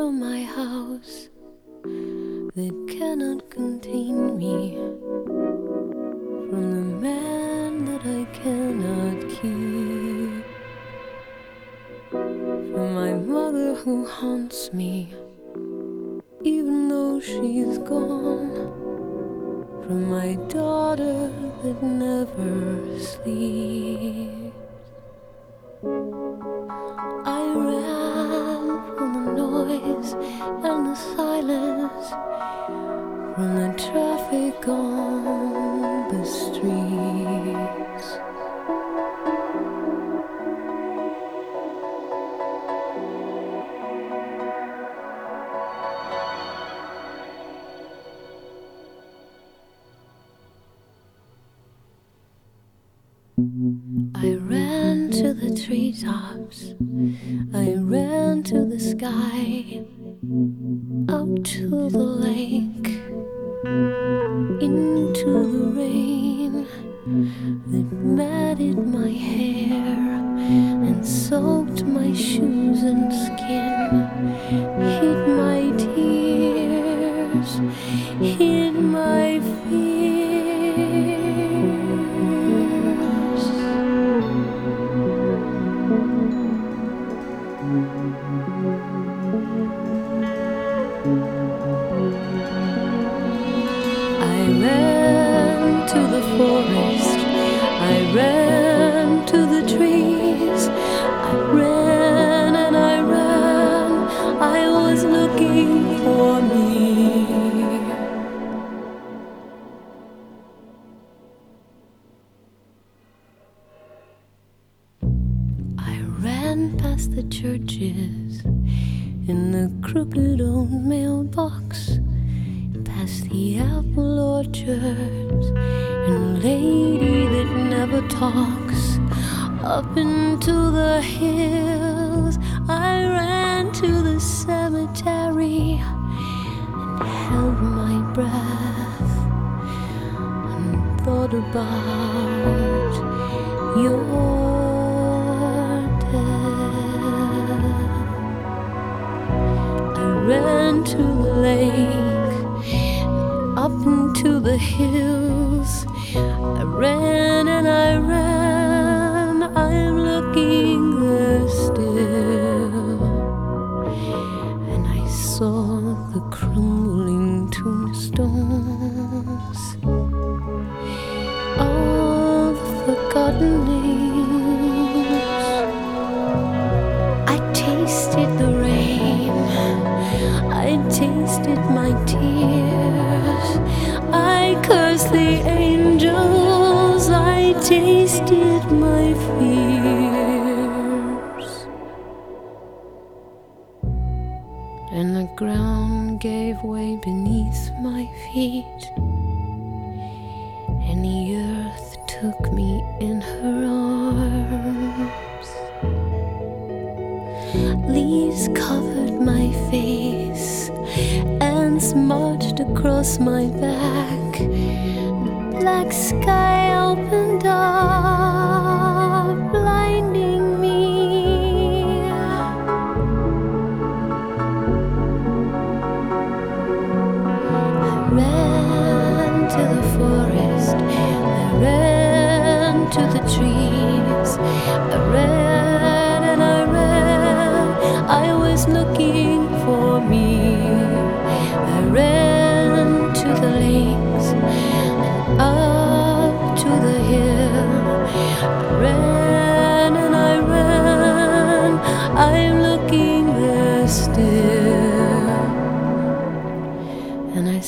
from my house that cannot contain me. From the man that I cannot keep. From my mother who haunts me even though she's gone. From my daughter that never sleeps. I ran from the traffic on the streets. I ran to the treetops, I ran to the sky, up to the lake, and skin, hid my tears, hid my fears. I ran to the forest, ran past the churches. In the crooked old mailbox past the apple orchards. And lady that never talks up into the hills. I ran to the cemetery and held my breath. And thought about your up into the hills. I ran and I ran, I'm looking there still. And I saw the crumbling tombstones, all the forgotten names. The angels. I tasted my fears. And the ground gave way beneath my feet. And the earth took me in her arms. Leaves covered my face and smudged across my back. Black sky opened up, blinding me. I ran to the forest, I ran to the trees, I ran and I ran. I was looking for me. I'm looking there still. And I